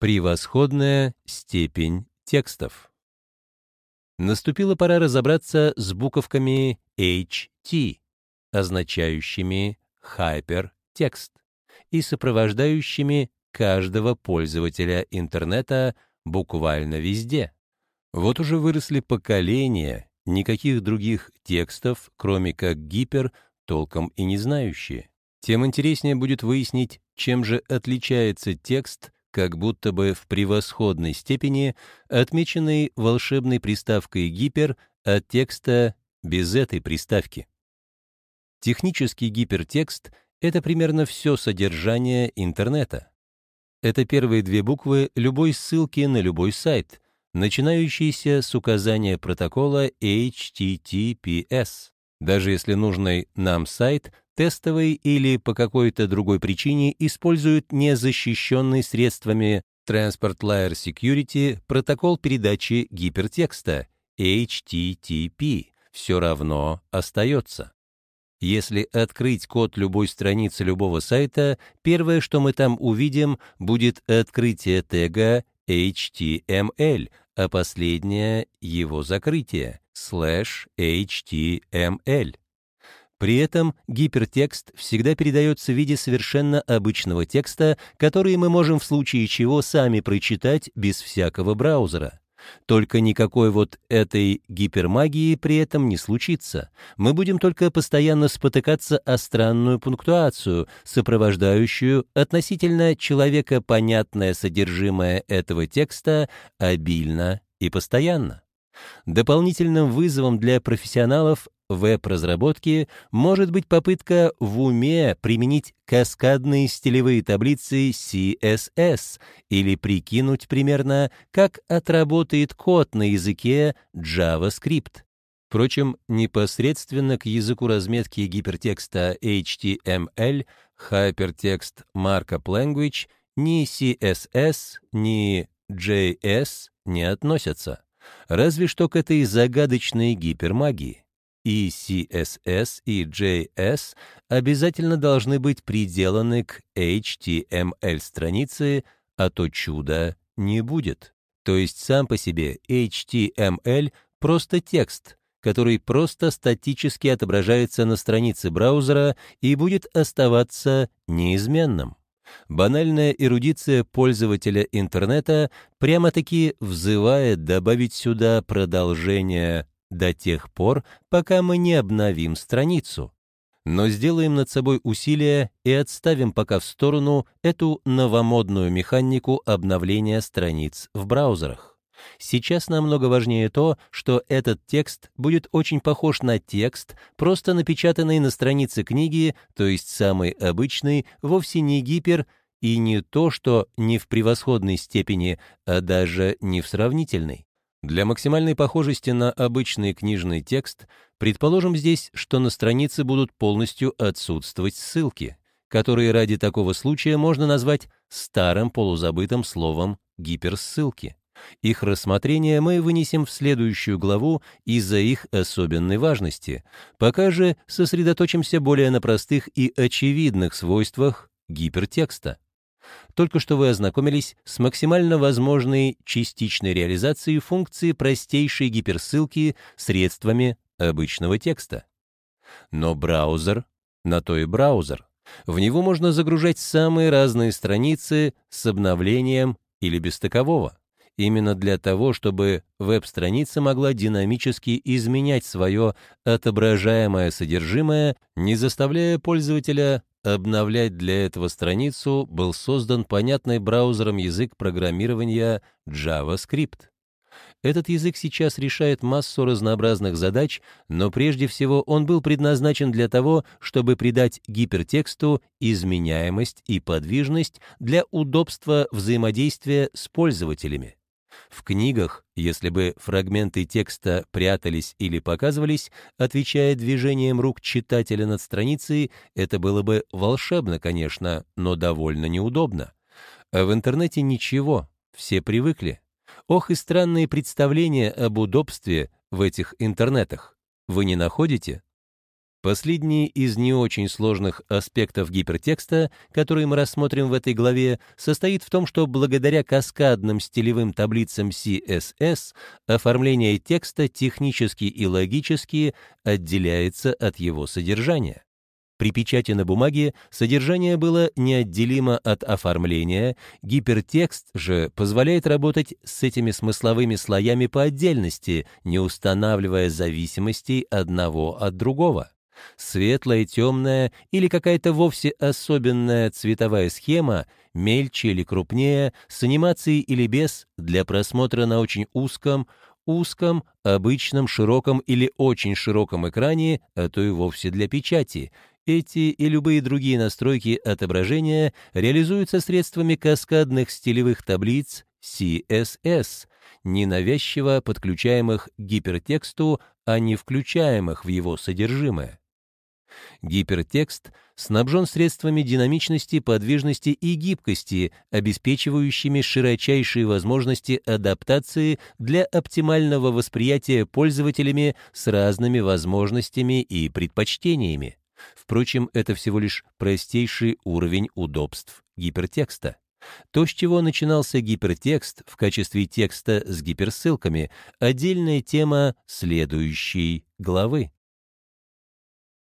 Превосходная степень текстов. Наступила пора разобраться с буковками HT, означающими hypertext, и сопровождающими каждого пользователя интернета буквально везде. Вот уже выросли поколения, никаких других текстов, кроме как гипер, толком и не знающие. Тем интереснее будет выяснить, чем же отличается текст, как будто бы в превосходной степени, отмеченный волшебной приставкой «гипер» от текста без этой приставки. Технический гипертекст — это примерно все содержание интернета. Это первые две буквы любой ссылки на любой сайт, начинающиеся с указания протокола HTTPS. Даже если нужный нам сайт тестовый или по какой-то другой причине используют незащищенный средствами Transport Layer Security протокол передачи гипертекста HTTP все равно остается. Если открыть код любой страницы любого сайта, первое, что мы там увидим, будет открытие тега HTML, а последнее — его закрытие, slash HTML. При этом гипертекст всегда передается в виде совершенно обычного текста, который мы можем в случае чего сами прочитать без всякого браузера. Только никакой вот этой гипермагии при этом не случится. Мы будем только постоянно спотыкаться о странную пунктуацию, сопровождающую относительно человека понятное содержимое этого текста обильно и постоянно. Дополнительным вызовом для профессионалов веб-разработки может быть попытка в уме применить каскадные стилевые таблицы CSS или прикинуть примерно, как отработает код на языке JavaScript. Впрочем, непосредственно к языку разметки гипертекста HTML, Hypertext Markup Language, ни CSS, ни JS не относятся разве что к этой загадочной гипермагии. И CSS, и JS обязательно должны быть приделаны к HTML-странице, а то чуда не будет. То есть сам по себе HTML — просто текст, который просто статически отображается на странице браузера и будет оставаться неизменным. Банальная эрудиция пользователя интернета прямо-таки взывает добавить сюда продолжение до тех пор, пока мы не обновим страницу. Но сделаем над собой усилие и отставим пока в сторону эту новомодную механику обновления страниц в браузерах. Сейчас намного важнее то, что этот текст будет очень похож на текст, просто напечатанный на странице книги, то есть самый обычный, вовсе не гипер, и не то, что не в превосходной степени, а даже не в сравнительной. Для максимальной похожести на обычный книжный текст предположим здесь, что на странице будут полностью отсутствовать ссылки, которые ради такого случая можно назвать старым полузабытым словом гиперссылки. Их рассмотрение мы вынесем в следующую главу из-за их особенной важности. Пока же сосредоточимся более на простых и очевидных свойствах гипертекста. Только что вы ознакомились с максимально возможной частичной реализацией функции простейшей гиперссылки средствами обычного текста. Но браузер, на то и браузер, в него можно загружать самые разные страницы с обновлением или без такового именно для того, чтобы веб-страница могла динамически изменять свое отображаемое содержимое, не заставляя пользователя обновлять для этого страницу, был создан понятный браузером язык программирования JavaScript. Этот язык сейчас решает массу разнообразных задач, но прежде всего он был предназначен для того, чтобы придать гипертексту изменяемость и подвижность для удобства взаимодействия с пользователями. В книгах, если бы фрагменты текста прятались или показывались, отвечая движением рук читателя над страницей, это было бы волшебно, конечно, но довольно неудобно. А в интернете ничего, все привыкли. Ох и странные представления об удобстве в этих интернетах. Вы не находите? Последний из не очень сложных аспектов гипертекста, который мы рассмотрим в этой главе, состоит в том, что благодаря каскадным стилевым таблицам CSS оформление текста технически и логически отделяется от его содержания. При печати на бумаге содержание было неотделимо от оформления, гипертекст же позволяет работать с этими смысловыми слоями по отдельности, не устанавливая зависимостей одного от другого. Светлая, темная или какая-то вовсе особенная цветовая схема, мельче или крупнее, с анимацией или без, для просмотра на очень узком, узком, обычном, широком или очень широком экране, а то и вовсе для печати. Эти и любые другие настройки отображения реализуются средствами каскадных стилевых таблиц CSS, ненавязчиво подключаемых к гипертексту, а не включаемых в его содержимое. Гипертекст снабжен средствами динамичности, подвижности и гибкости, обеспечивающими широчайшие возможности адаптации для оптимального восприятия пользователями с разными возможностями и предпочтениями. Впрочем, это всего лишь простейший уровень удобств гипертекста. То, с чего начинался гипертекст в качестве текста с гиперссылками, отдельная тема следующей главы.